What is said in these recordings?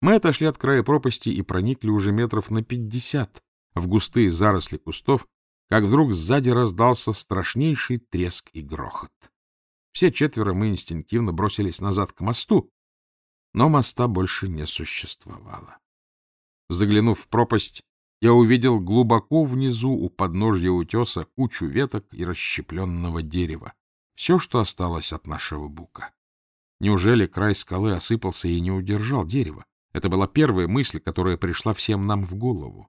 Мы отошли от края пропасти и проникли уже метров на пятьдесят в густые заросли кустов, как вдруг сзади раздался страшнейший треск и грохот. Все четверо мы инстинктивно бросились назад к мосту, но моста больше не существовало. Заглянув в пропасть, я увидел глубоко внизу у подножья утеса кучу веток и расщепленного дерева. Все, что осталось от нашего бука. Неужели край скалы осыпался и не удержал дерево? Это была первая мысль, которая пришла всем нам в голову.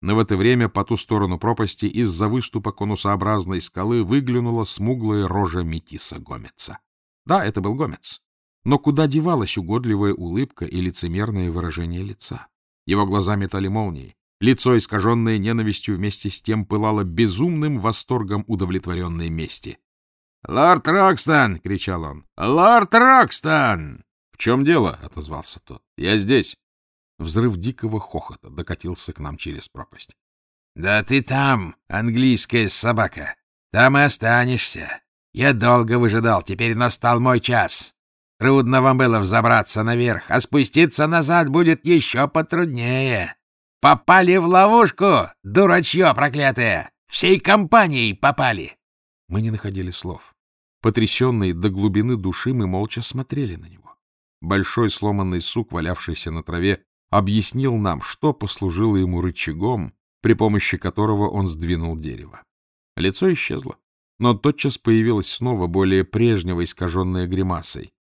Но в это время по ту сторону пропасти из-за выступа конусообразной скалы выглянула смуглая рожа Метиса Гомеца. Да, это был Гомец. Но куда девалась угодливая улыбка и лицемерное выражение лица? Его глаза метали молнии. Лицо, искаженное ненавистью, вместе с тем пылало безумным восторгом удовлетворенной мести. — Лорд Рокстон! — кричал он. — Лорд Рокстон! — В чем дело? — отозвался тот. — Я здесь. Взрыв дикого хохота докатился к нам через пропасть. — Да ты там, английская собака. Там и останешься. Я долго выжидал, теперь настал мой час. Трудно вам было взобраться наверх, а спуститься назад будет еще потруднее. Попали в ловушку, дурачье проклятое! Всей компанией попали!» Мы не находили слов. Потрясенные до глубины души мы молча смотрели на него. Большой сломанный сук, валявшийся на траве, объяснил нам, что послужило ему рычагом, при помощи которого он сдвинул дерево. Лицо исчезло, но тотчас появилось снова более прежнего искаженное гримасой.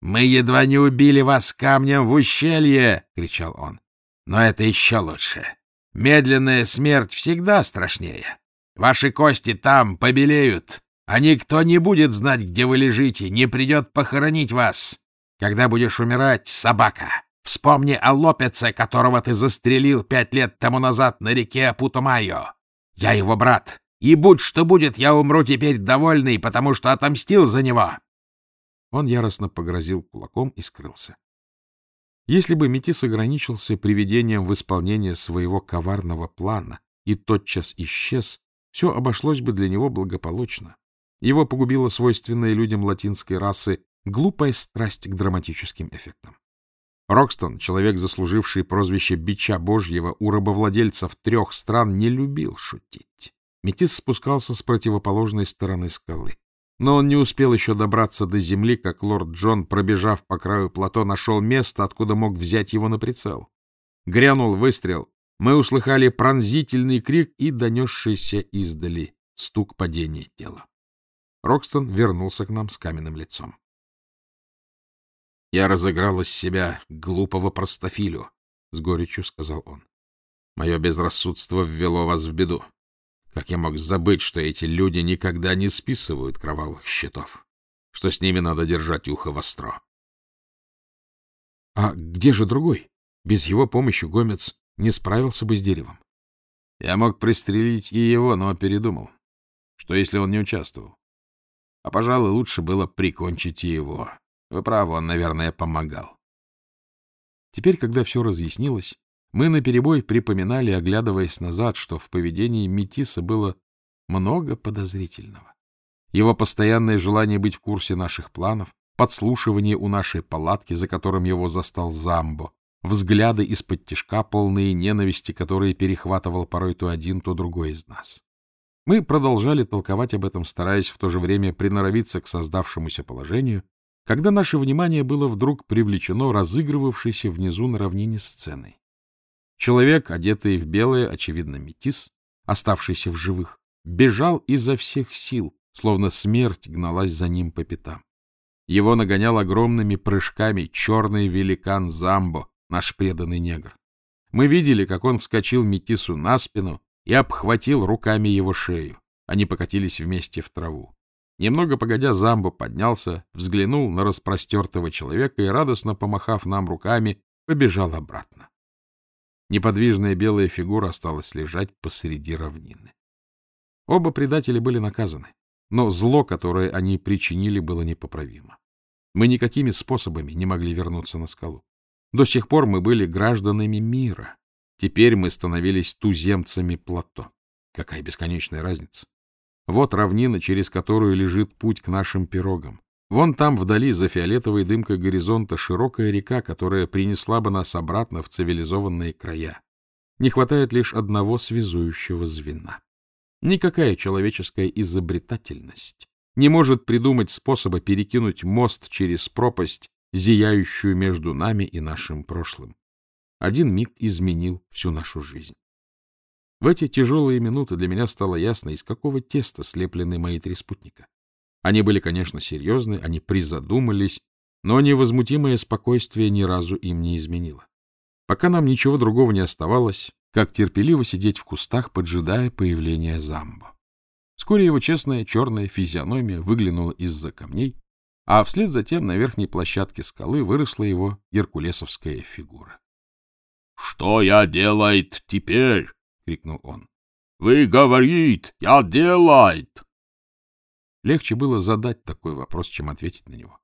«Мы едва не убили вас камнем в ущелье!» — кричал он. «Но это еще лучше. Медленная смерть всегда страшнее. Ваши кости там побелеют, а никто не будет знать, где вы лежите, не придет похоронить вас. Когда будешь умирать, собака, вспомни о Лопеце, которого ты застрелил пять лет тому назад на реке Путумайо. Я его брат, и будь что будет, я умру теперь довольный, потому что отомстил за него. Он яростно погрозил кулаком и скрылся. Если бы Метис ограничился приведением в исполнение своего коварного плана и тотчас исчез, все обошлось бы для него благополучно. Его погубила свойственная людям латинской расы глупая страсть к драматическим эффектам. Рокстон, человек, заслуживший прозвище «Бича Божьего» у рабовладельцев трех стран, не любил шутить. Метис спускался с противоположной стороны скалы. Но он не успел еще добраться до земли, как лорд Джон, пробежав по краю плато, нашел место, откуда мог взять его на прицел. Грянул выстрел. Мы услыхали пронзительный крик и донесшийся издали стук падения тела. Рокстон вернулся к нам с каменным лицом. «Я разыграл из себя глупого простофилю», — с горечью сказал он. «Мое безрассудство ввело вас в беду. Как я мог забыть, что эти люди никогда не списывают кровавых счетов, что с ними надо держать ухо востро? А где же другой? Без его помощи Гомец не справился бы с деревом. Я мог пристрелить и его, но передумал. Что, если он не участвовал? А, пожалуй, лучше было прикончить его. Вы правы, он, наверное, помогал. Теперь, когда все разъяснилось, мы наперебой припоминали, оглядываясь назад, что в поведении Метиса было много подозрительного. Его постоянное желание быть в курсе наших планов, подслушивание у нашей палатки, за которым его застал Замбо, взгляды из-под тишка, полные ненависти, которые перехватывал порой то один, то другой из нас. Мы продолжали толковать об этом, стараясь в то же время приноровиться к создавшемуся положению, когда наше внимание было вдруг привлечено разыгрывавшейся внизу на равнине сценой. Человек, одетый в белое, очевидно, метис, оставшийся в живых, бежал изо всех сил, словно смерть гналась за ним по пятам. Его нагонял огромными прыжками черный великан Замбо, наш преданный негр. Мы видели, как он вскочил метису на спину и обхватил руками его шею. Они покатились вместе в траву. Немного погодя, Замбо поднялся, взглянул на распростертого человека и, радостно помахав нам руками, побежал обратно. Неподвижная белая фигура осталась лежать посреди равнины. Оба предатели были наказаны, но зло, которое они причинили, было непоправимо. Мы никакими способами не могли вернуться на скалу. До сих пор мы были гражданами мира. Теперь мы становились туземцами плато. Какая бесконечная разница. Вот равнина, через которую лежит путь к нашим пирогам. Вон там, вдали, за фиолетовой дымкой горизонта, широкая река, которая принесла бы нас обратно в цивилизованные края. Не хватает лишь одного связующего звена. Никакая человеческая изобретательность не может придумать способа перекинуть мост через пропасть, зияющую между нами и нашим прошлым. Один миг изменил всю нашу жизнь. В эти тяжелые минуты для меня стало ясно, из какого теста слеплены мои три спутника. Они были, конечно, серьезны, они призадумались, но невозмутимое спокойствие ни разу им не изменило. Пока нам ничего другого не оставалось, как терпеливо сидеть в кустах, поджидая появления Замбо. Вскоре его честная черная физиономия выглянула из-за камней, а вслед за тем на верхней площадке скалы выросла его геркулесовская фигура. — Что я делает теперь? — крикнул он. — Вы говорит, я делает. Легче было задать такой вопрос, чем ответить на него.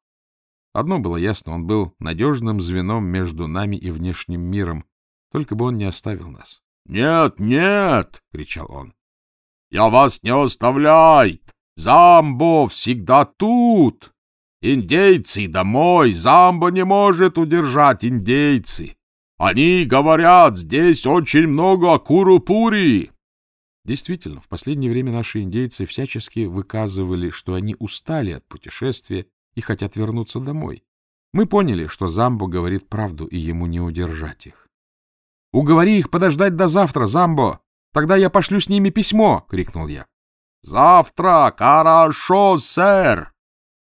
Одно было ясно, он был надежным звеном между нами и внешним миром, только бы он не оставил нас. — Нет, нет! — кричал он. — Я вас не оставляет! Замбо всегда тут! Индейцы домой! Замбо не может удержать индейцы! Они говорят, здесь очень много курупури! Действительно, в последнее время наши индейцы всячески выказывали, что они устали от путешествия и хотят вернуться домой. Мы поняли, что Замбо говорит правду, и ему не удержать их. — Уговори их подождать до завтра, Замбо! Тогда я пошлю с ними письмо! — крикнул я. — Завтра! Хорошо, сэр!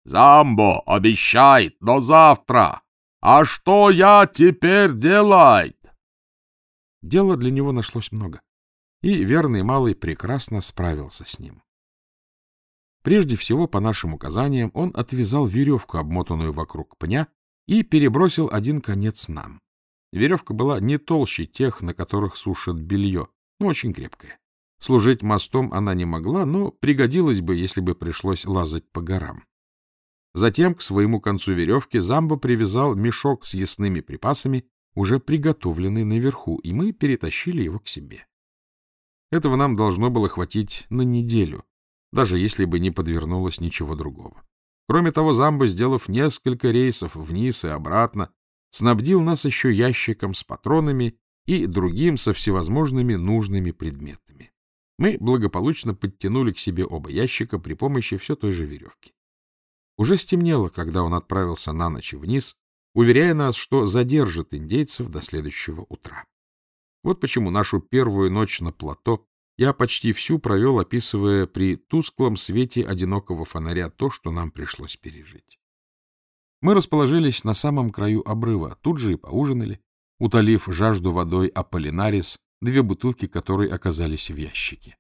Замбо обещает до завтра! А что я теперь делать? Дела для него нашлось много, и верный малый прекрасно справился с ним. Прежде всего, по нашим указаниям, он отвязал веревку, обмотанную вокруг пня, и перебросил один конец нам. Веревка была не толще тех, на которых сушат белье, но очень крепкая. Служить мостом она не могла, но пригодилась бы, если бы пришлось лазать по горам. Затем к своему концу веревки Замбо привязал мешок с ясными припасами, уже приготовленный наверху, и мы перетащили его к себе. Этого нам должно было хватить на неделю, даже если бы не подвернулось ничего другого. Кроме того, Замбо, сделав несколько рейсов вниз и обратно, снабдил нас еще ящиком с патронами и другим со всевозможными нужными предметами. Мы благополучно подтянули к себе оба ящика при помощи все той же веревки. Уже стемнело, когда он отправился на ночь вниз, уверяя нас, что задержит индейцев до следующего утра. Вот почему нашу первую ночь на плато я почти всю провел, описывая при тусклом свете одинокого фонаря то, что нам пришлось пережить. Мы расположились на самом краю обрыва, тут же и поужинали, утолив жажду водой Аполлинарис, две бутылки которой оказались в ящике.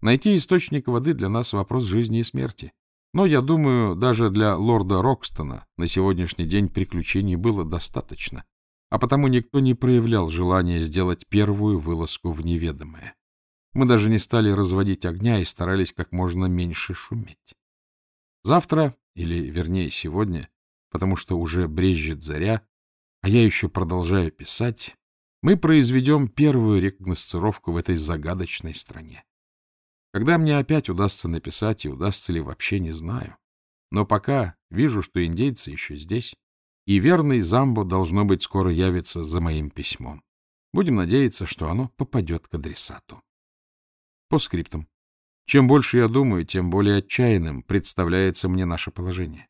Найти источник воды для нас вопрос жизни и смерти. Но, я думаю, даже для лорда Рокстона на сегодняшний день приключений было достаточно, а потому никто не проявлял желания сделать первую вылазку в неведомое. Мы даже не стали разводить огня и старались как можно меньше шуметь. Завтра или, вернее, сегодня, потому что уже брежет заря, а я еще продолжаю писать, мы произведем первую рекогносцировку в этой загадочной стране. Когда мне опять удастся написать и удастся ли вообще, не знаю. Но пока вижу, что индейцы еще здесь, и верный Замбо, должно быть, скоро явится за моим письмом. Будем надеяться, что оно попадет к адресату. По скриптам. Чем больше я думаю, тем более отчаянным представляется мне наше положение.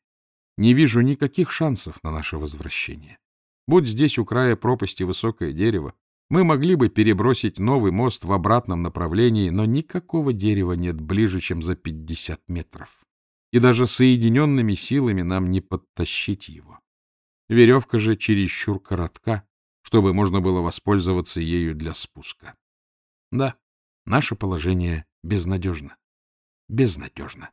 Не вижу никаких шансов на наше возвращение. Будь здесь у края пропасти высокое дерево, мы могли бы перебросить новый мост в обратном направлении, но никакого дерева нет ближе, чем за 50 метров. И даже соединенными силами нам не подтащить его. Веревка же чересчур коротка, чтобы можно было воспользоваться ею для спуска. Да, наше положение безнадежно. Безнадежно.